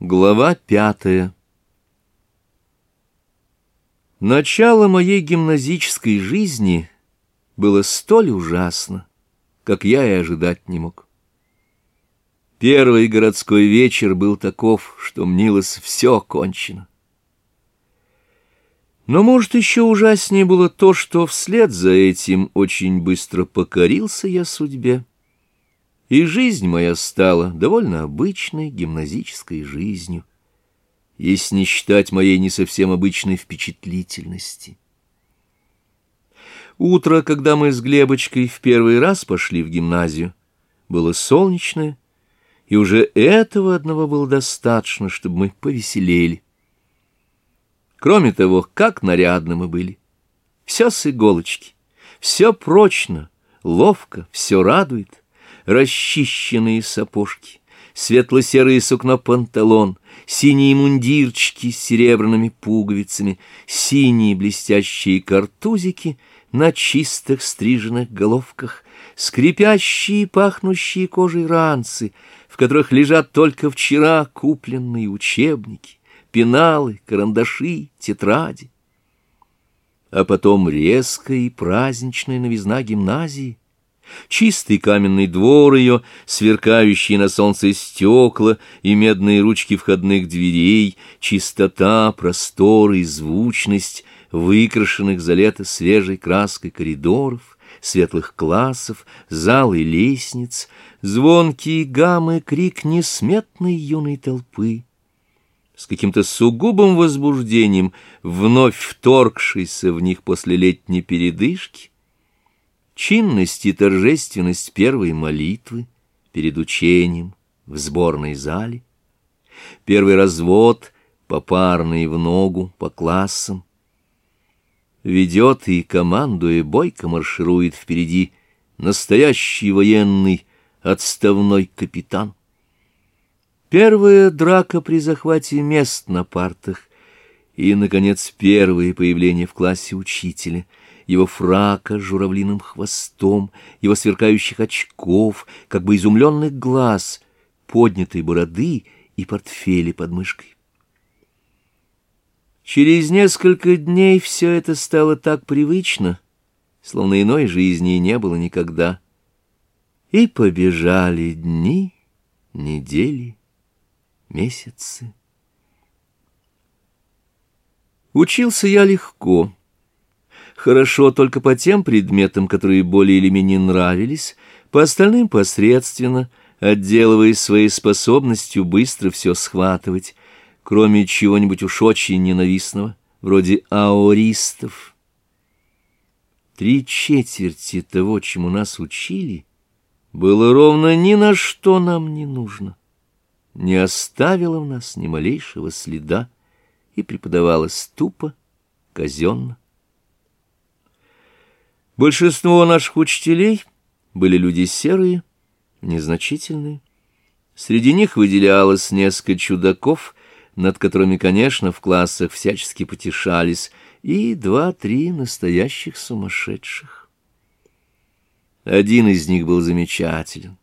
Глава пятая Начало моей гимназической жизни было столь ужасно, как я и ожидать не мог. Первый городской вечер был таков, что мнилось все кончено. Но, может, еще ужаснее было то, что вслед за этим очень быстро покорился я судьбе. И жизнь моя стала довольно обычной гимназической жизнью, если не считать моей не совсем обычной впечатлительности. Утро, когда мы с Глебочкой в первый раз пошли в гимназию, было солнечное, и уже этого одного было достаточно, чтобы мы повеселели. Кроме того, как нарядно мы были. Все с иголочки, все прочно, ловко, все радует расчищенные сапожки, светло-серые сукно-панталон, синие мундирчики с серебряными пуговицами, синие блестящие картузики на чистых стриженных головках, скрипящие пахнущие кожей ранцы, в которых лежат только вчера купленные учебники, пеналы, карандаши, тетради. А потом резкая и праздничная новизна гимназии, Чистый каменный двор ее, сверкающие на солнце стекла и медные ручки входных дверей, чистота, простор и звучность, выкрашенных за лето свежей краской коридоров, светлых классов, зал и лестниц, звонкие гаммы, крик несметной юной толпы. С каким-то сугубым возбуждением, вновь вторгшийся в них после летней передышки, чинность и торжественность первой молитвы перед учением в сборной зале, первый развод попарный в ногу по классам. Ведет и, командуя, бойко марширует впереди настоящий военный отставной капитан. Первая драка при захвате мест на партах и, наконец, первое появление в классе учителя, его фрака с журавлиным хвостом, его сверкающих очков, как бы изумленных глаз, поднятой бороды и портфели под мышкой. Через несколько дней все это стало так привычно, словно иной жизни и не было никогда. И побежали дни, недели, месяцы. Учился я легко. Хорошо только по тем предметам, которые более или менее нравились, по остальным посредственно, отделываясь своей способностью быстро все схватывать, кроме чего-нибудь уж очень ненавистного, вроде аористов. Три четверти того, чему нас учили, было ровно ни на что нам не нужно, не оставило в нас ни малейшего следа, и преподавалось тупо, казенно. Большинство наших учителей были люди серые, незначительные. Среди них выделялось несколько чудаков, над которыми, конечно, в классах всячески потешались, и два-три настоящих сумасшедших. Один из них был замечателен.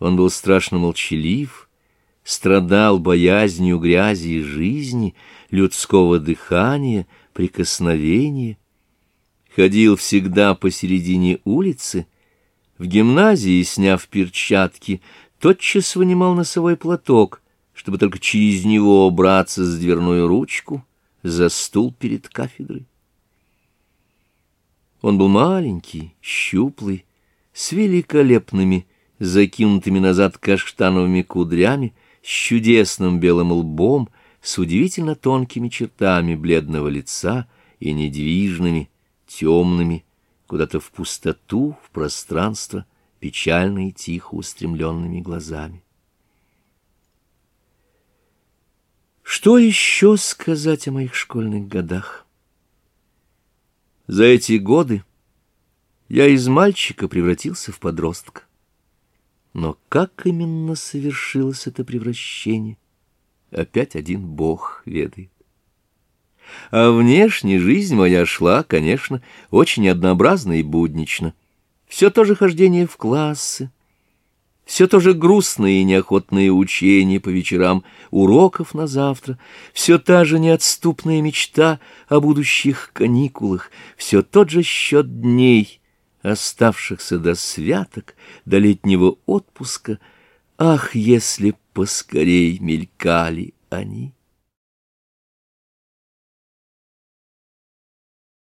Он был страшно молчалив, страдал боязнью грязи и жизни, людского дыхания, прикосновения, ходил всегда посередине улицы, в гимназии, сняв перчатки, тотчас вынимал носовой платок, чтобы только через него браться с дверную ручку, за стул перед кафедрой. Он был маленький, щуплый, с великолепными, закинутыми назад каштановыми кудрями, с чудесным белым лбом, с удивительно тонкими чертами бледного лица и недвижными, темными, куда-то в пустоту, в пространство, печально и тихо устремленными глазами. Что еще сказать о моих школьных годах? За эти годы я из мальчика превратился в подростка. Но как именно совершилось это превращение? Опять один бог ведает. А внешне жизнь моя шла, конечно, очень однообразно и буднично. Все то же хождение в классы, все то же грустные и неохотные учения по вечерам, уроков на завтра, все та же неотступная мечта о будущих каникулах, все тот же счет дней — оставшихся до святок, до летнего отпуска, ах, если поскорей мелькали они!